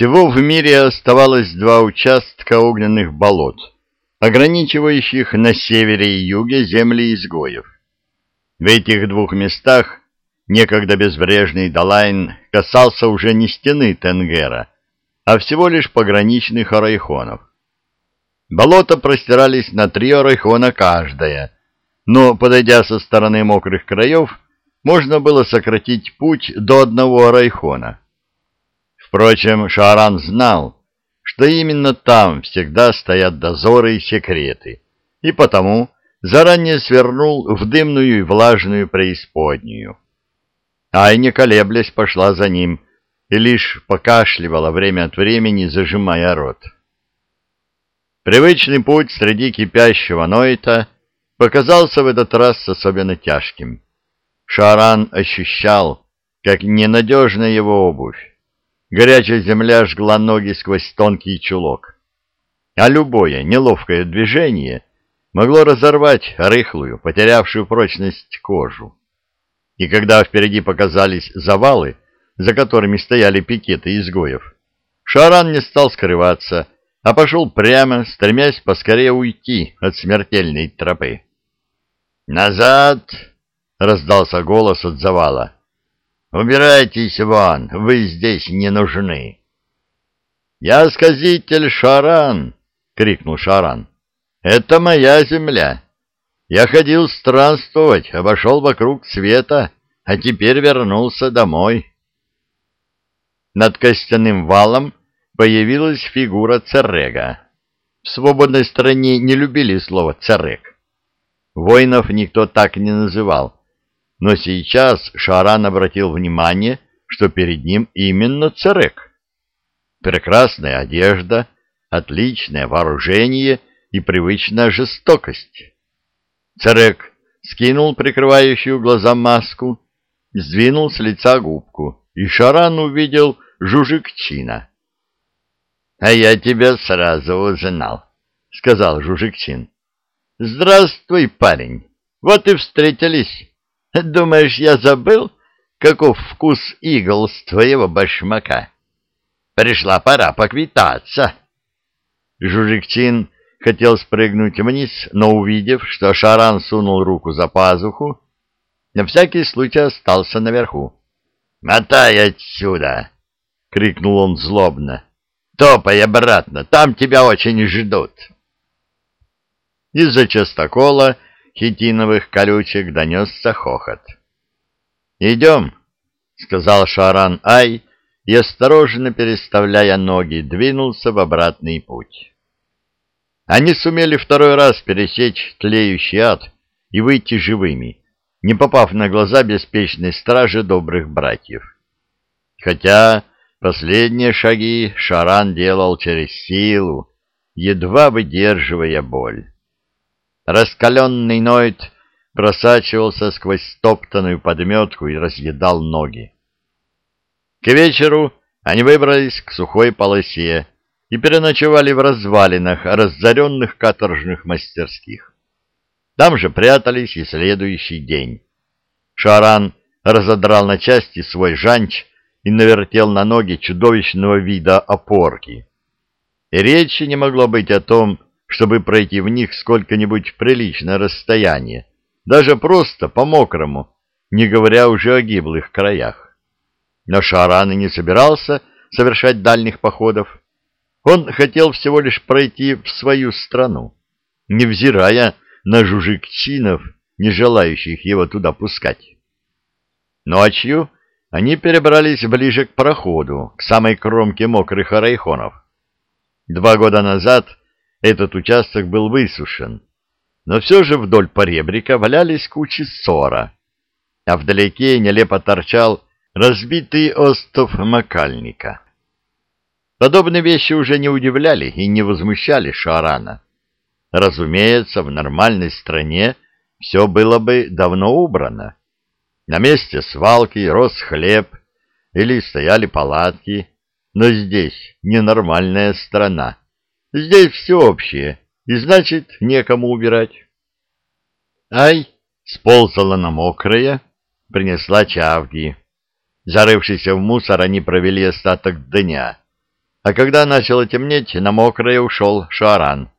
Всего в мире оставалось два участка огненных болот, ограничивающих на севере и юге земли изгоев. В этих двух местах некогда безбрежный Далайн касался уже не стены Тенгера, а всего лишь пограничных арайхонов. Болота простирались на три арайхона каждое, но, подойдя со стороны мокрых краев, можно было сократить путь до одного арайхона. Впрочем, Шааран знал, что именно там всегда стоят дозоры и секреты, и потому заранее свернул в дымную и влажную преисподнюю. Ай, не колеблясь, пошла за ним и лишь покашливала время от времени, зажимая рот. Привычный путь среди кипящего Нойта показался в этот раз особенно тяжким. Шаран ощущал, как ненадежна его обувь. Горячая земля жгла ноги сквозь тонкий чулок. А любое неловкое движение могло разорвать рыхлую, потерявшую прочность кожу. И когда впереди показались завалы, за которыми стояли пикеты изгоев, Шаран не стал скрываться, а пошел прямо, стремясь поскорее уйти от смертельной тропы. «Назад!» — раздался голос от завала. «Убирайтесь вон, вы здесь не нужны!» «Я сказитель Шаран!» — крикнул Шаран. «Это моя земля. Я ходил странствовать, обошел вокруг света, а теперь вернулся домой». Над костяным валом появилась фигура Церега. В свободной стране не любили слово «церек». Воинов никто так не называл, но сейчас Шаран обратил внимание, что перед ним именно царек. Прекрасная одежда, отличное вооружение и привычная жестокость. Царек скинул прикрывающую глаза маску, сдвинул с лица губку, и Шаран увидел Жужикчина. — А я тебя сразу узнал, — сказал Жужикчин. — Здравствуй, парень, вот и встретились. Думаешь, я забыл, каков вкус игл с твоего башмака? Пришла пора поквитаться. Жужикчин хотел спрыгнуть вниз, но, увидев, что Шаран сунул руку за пазуху, на всякий случай остался наверху. «Мотай отсюда!» — крикнул он злобно. «Топай обратно, там тебя очень ждут!» Из-за частокола хитиновых колючек донесся хохот. «Идем», — сказал Шаран Ай, и, осторожно переставляя ноги, двинулся в обратный путь. Они сумели второй раз пересечь тлеющий ад и выйти живыми, не попав на глаза беспечной стражи добрых братьев. Хотя последние шаги Шаран делал через силу, едва выдерживая боль. Раскаленный Нойд просачивался сквозь стоптанную подметку и разъедал ноги. К вечеру они выбрались к сухой полосе и переночевали в развалинах разоренных каторжных мастерских. Там же прятались и следующий день. Шаран разодрал на части свой жанч и навертел на ноги чудовищного вида опорки. И речи не могло быть о том, чтобы пройти в них сколько-нибудь приличное расстояние, даже просто по мокрому, не говоря уже о гиблых краях. Но Шаран и не собирался совершать дальних походов. Он хотел всего лишь пройти в свою страну, невзирая на жужикчинов, не желающих его туда пускать. Ночью они перебрались ближе к проходу, к самой кромке мокрых арайхонов. Два года назад этот участок был высушен, но все же вдоль поребрика валялись кучи ссора, а вдалеке нелепо торчал разбитый остов макальника. Подобные вещи уже не удивляли и не возмущали Шарана. Разумеется, в нормальной стране все было бы давно убрано. На месте свалки рос хлеб или стояли палатки, но здесь ненормальная страна Здесь все общее, и значит, некому убирать. Ай, сползала на мокрое, принесла чавки. Зарывшись в мусор, они провели остаток дня. а когда начало темнеть, на мокрое ушел Шуаран.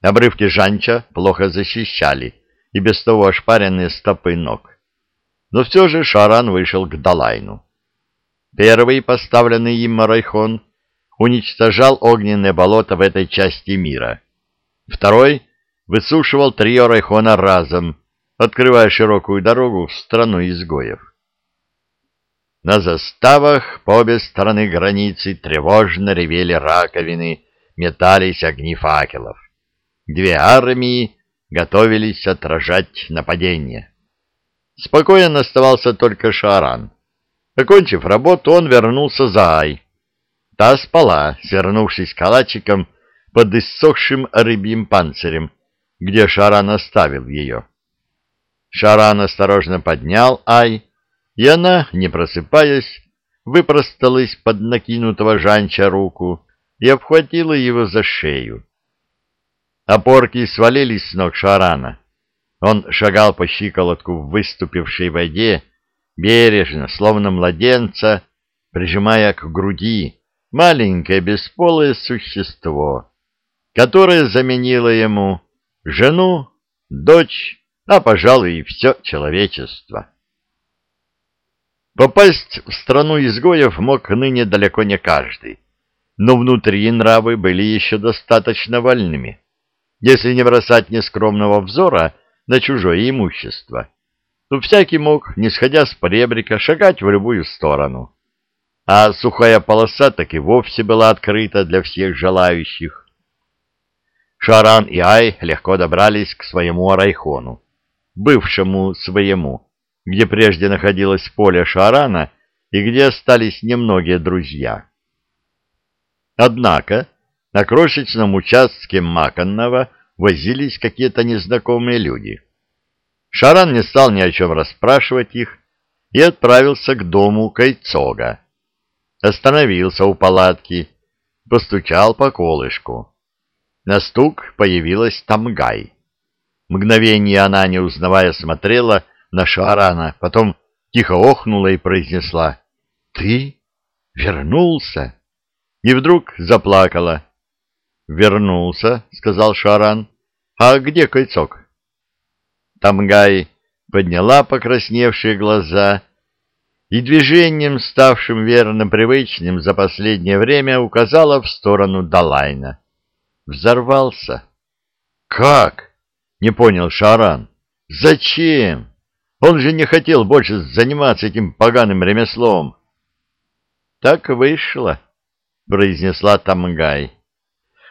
Обрывки жанча плохо защищали и без того ошпаренные стопы ног. Но все же Шаран вышел к Далайну. Первый поставленный им Райхон уничтожал огненное болото в этой части мира. Второй высушивал три Райхона разом, открывая широкую дорогу в страну изгоев. На заставах по обе стороны границы тревожно ревели раковины, метались огни факелов. Две армии готовились отражать нападение. Спокоен оставался только Шаран. Окончив работу, он вернулся за Ай. Та спала, свернувшись калачиком под иссохшим рыбьим панцирем, где Шаран оставил ее. Шаран осторожно поднял Ай, и она, не просыпаясь, выпросталась под накинутого Жанча руку и обхватила его за шею. Опорки свалились с ног Шарана. Он шагал по щиколотку в выступившей воде, бережно, словно младенца, прижимая к груди маленькое бесполое существо, которое заменило ему жену, дочь, а, пожалуй, и все человечество. Попасть в страну изгоев мог ныне далеко не каждый, но внутри нравы были еще достаточно вольными, если не бросать нескромного взора на чужое имущество, то всякий мог, не сходя с поребрика, шагать в любую сторону. А сухая полоса так и вовсе была открыта для всех желающих. Шаран и Ай легко добрались к своему Арайхону, бывшему своему, где прежде находилось поле Шарана и где остались немногие друзья. Однако на крошечном участке Маканного возились какие-то незнакомые люди. Шаран не стал ни о чем расспрашивать их и отправился к дому Кайцога. Остановился у палатки, постучал по колышку. На стук появилась Тамгай. Мгновение она, не узнавая, смотрела на Шарана, потом тихо охнула и произнесла «Ты вернулся?» И вдруг заплакала. «Вернулся», — сказал Шаран. «А где кольцок?» Тамгай подняла покрасневшие глаза и движением, ставшим верно привычным за последнее время, указала в сторону Далайна. Взорвался. «Как?» — не понял Шаран. «Зачем? Он же не хотел больше заниматься этим поганым ремеслом». «Так вышло», — произнесла Тамгай.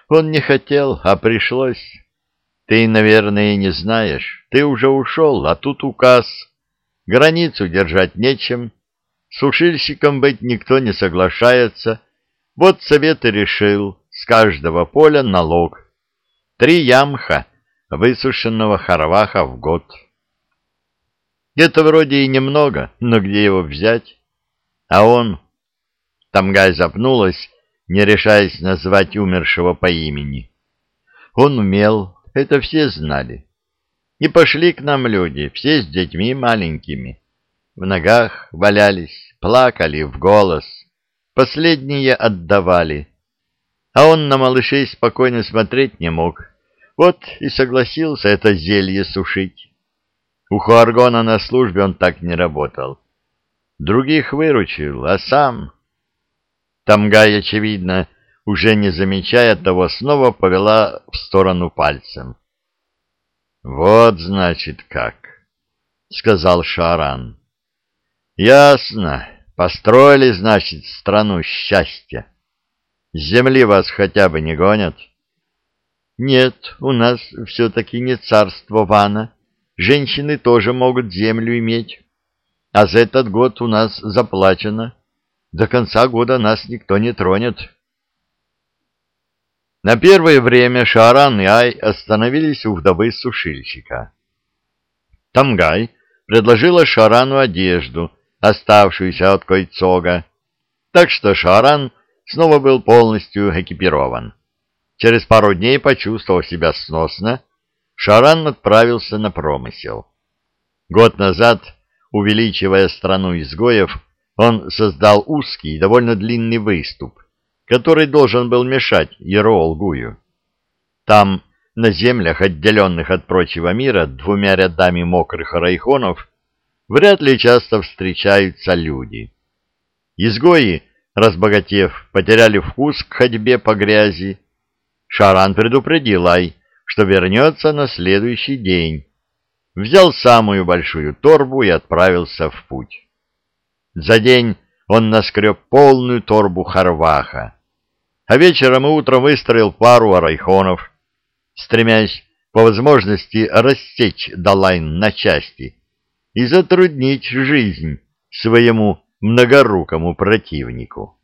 Он не хотел, а пришлось. Ты, наверное, не знаешь. Ты уже ушел, а тут указ. Границу держать нечем. Сушильщиком быть никто не соглашается. Вот совет и решил. С каждого поля налог. Три ямха высушенного харваха в год. Это вроде и немного, но где его взять? А он... Тамгай запнулась не решаясь назвать умершего по имени. Он умел, это все знали. И пошли к нам люди, все с детьми маленькими. В ногах валялись, плакали в голос, последние отдавали. А он на малышей спокойно смотреть не мог. Вот и согласился это зелье сушить. У Хуаргона на службе он так не работал. Других выручил, а сам... Тамгай, очевидно, уже не замечая того, снова повела в сторону пальцем. «Вот, значит, как», — сказал Шаран. «Ясно. Построили, значит, страну счастья. С земли вас хотя бы не гонят?» «Нет, у нас все-таки не царство Вана. Женщины тоже могут землю иметь. А за этот год у нас заплачено. До конца года нас никто не тронет. На первое время Шааран и Ай остановились у вдовы сушильщика. Тамгай предложила Шарану одежду, оставшуюся от Койцога, так что Шаран снова был полностью экипирован. Через пару дней, почувствовав себя сносно, Шаран отправился на промысел. Год назад, увеличивая страну изгоев, он создал узкий и довольно длинный выступ, который должен был мешать Ероолгую. Там, на землях, отделенных от прочего мира двумя рядами мокрых райхонов, вряд ли часто встречаются люди. Изгои, разбогатев, потеряли вкус к ходьбе по грязи. Шаран предупредил Ай, что вернется на следующий день. Взял самую большую торбу и отправился в путь. За день он наскреб полную торбу харваха, а вечером и утром выстроил пару арайхонов, стремясь по возможности рассечь Далайн на части и затруднить жизнь своему многорукому противнику.